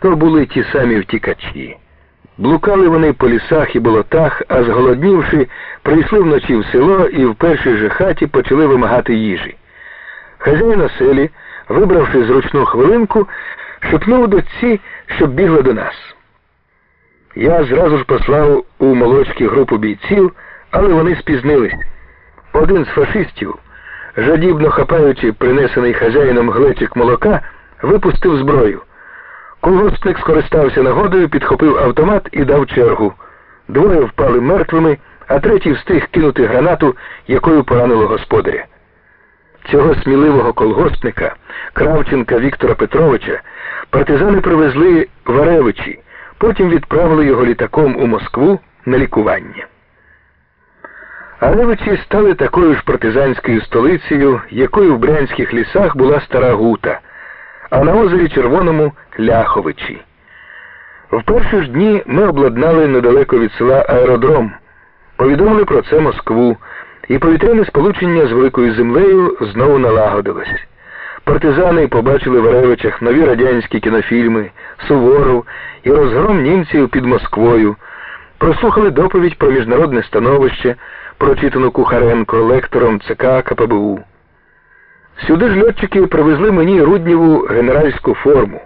То були ті самі втікачі. Блукали вони по лісах і болотах, а зголоднівши, прийшли вночі в село і в першій же хаті почали вимагати їжі. Хазяїн оселі, вибравши зручну хвилинку, шепнув дочці, щоб бігла до нас. Я зразу ж послав у молочки групу бійців, але вони спізнились. Один з фашистів, жадібно хапаючи принесений хазяїном глечик молока, випустив зброю. Колгоспник скористався нагодою, підхопив автомат і дав чергу. Двоє впали мертвими, а третій встиг кинути гранату, якою поранило господаря. Цього сміливого колгоспника, Кравченка Віктора Петровича, партизани привезли в Аревичі, потім відправили його літаком у Москву на лікування. Аревичі стали такою ж партизанською столицею, якою в брянських лісах була стара гута, а на озері Червоному Ляховичі. В перші ж дні ми обладнали недалеко від села аеродром, повідомили про це Москву, і повітряне сполучення з великою землею знову налагодилось. Партизани побачили в Аревичах нові радянські кінофільми, Суворов і розгром німців під Москвою, прослухали доповідь про міжнародне становище, прочитану Кухаренко лектором ЦК КПБУ. Сюди ж льотчики привезли мені Руднєву генеральську форму.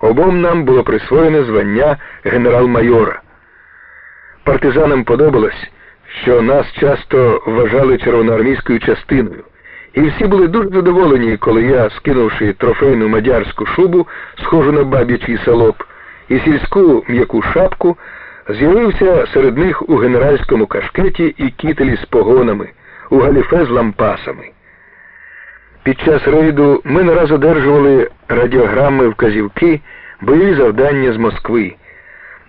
Обом нам було присвоєне звання генерал-майора. Партизанам подобалось, що нас часто вважали червоноармійською частиною, і всі були дуже задоволені, коли я, скинувши трофейну мадярську шубу, схожу на баб'ячий салоп, і сільську м'яку шапку, з'явився серед них у генеральському кашкеті і кітелі з погонами, у галіфе з лампасами. Під час рейду ми не раз одержували радіограми, вказівки, бойові завдання з Москви.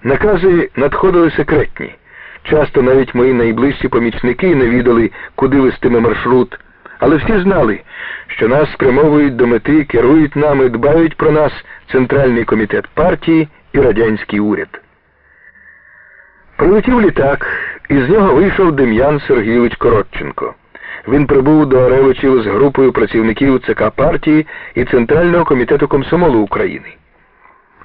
Накази надходили секретні. Часто навіть мої найближчі помічники не відали, куди вестиме маршрут, але всі знали, що нас спрямовують до мети, керують нами, дбають про нас Центральний комітет партії і радянський уряд. Прилетів літак, і з нього вийшов Дем'ян Сергійович Коротченко. Він прибув до Аревичів з групою працівників ЦК партії і Центрального комітету комсомолу України.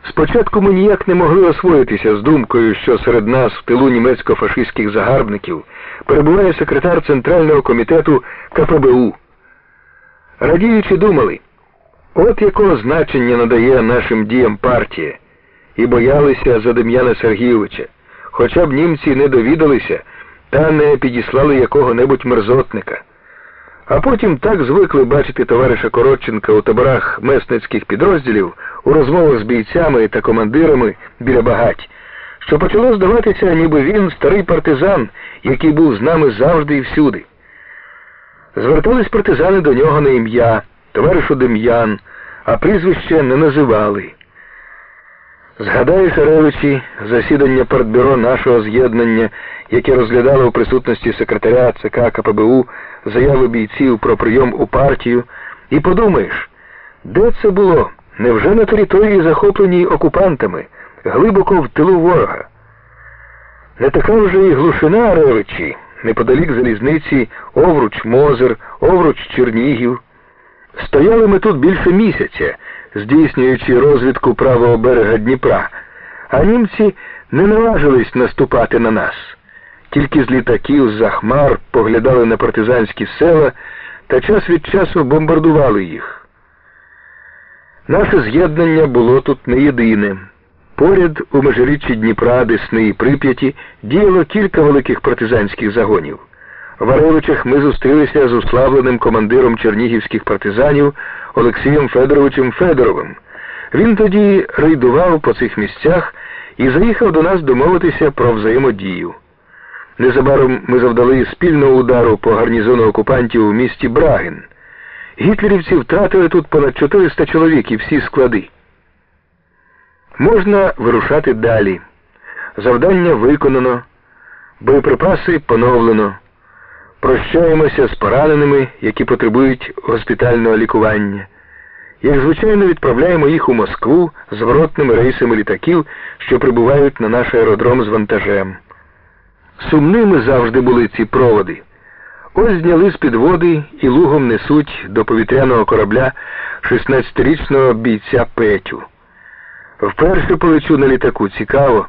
Спочатку ми ніяк не могли освоїтися з думкою, що серед нас в тилу німецько-фашистських загарбників перебуває секретар Центрального комітету КПБУ. Радіючи думали, от якого значення надає нашим діям партія, і боялися за Дем'яна Сергійовича, хоча б німці не довідалися та не підіслали якого-небудь мерзотника. А потім так звикли бачити товариша Коротченка у таборах месницьких підрозділів, у розмовах з бійцями та командирами біля багать, що почало здаватися, ніби він старий партизан, який був з нами завжди і всюди. Звертались партизани до нього на ім'я, товаришу Дем'ян, а прізвище не називали. Згадаю, Шаревичі, засідання партбюро нашого з'єднання, яке розглядало у присутності секретаря ЦК КПБУ заяви бійців про прийом у партію, і подумаєш, де це було? Невже на території, захопленій окупантами, глибоко в тилу ворога? Не така вже і глушина Ревичі, неподалік залізниці Овруч Мозер, Овруч Чернігів. Стояли ми тут більше місяця, здійснюючи розвідку правого берега Дніпра, а німці не наважились наступати на нас. Тільки з літаків, з-за хмар поглядали на партизанські села та час від часу бомбардували їх. Наше з'єднання було тут не єдине. Поряд у межиріччі Дніпра, Десни і Прип'яті діяло кілька великих партизанських загонів. В Аревичах ми зустрілися з уславленим командиром чернігівських партизанів Олексієм Федоровичем Федоровим. Він тоді рейдував по цих місцях і заїхав до нас домовитися про взаємодію. Незабаром ми завдали спільного удару по гарнізону окупантів у місті Брагин. Гітлерівці втратили тут понад 400 чоловік і всі склади. Можна вирушати далі. Завдання виконано, боєприпаси поновлено. Прощаємося з пораненими, які потребують госпітального лікування. Як звичайно, відправляємо їх у Москву зворотними рейсами літаків, що прибувають на наш аеродром з вантажем. Сумними завжди були ці проводи. Ось зняли з під води і лугом несуть до повітряного корабля 16-річного бійця Петю. Вперше полечу на літаку, цікаво.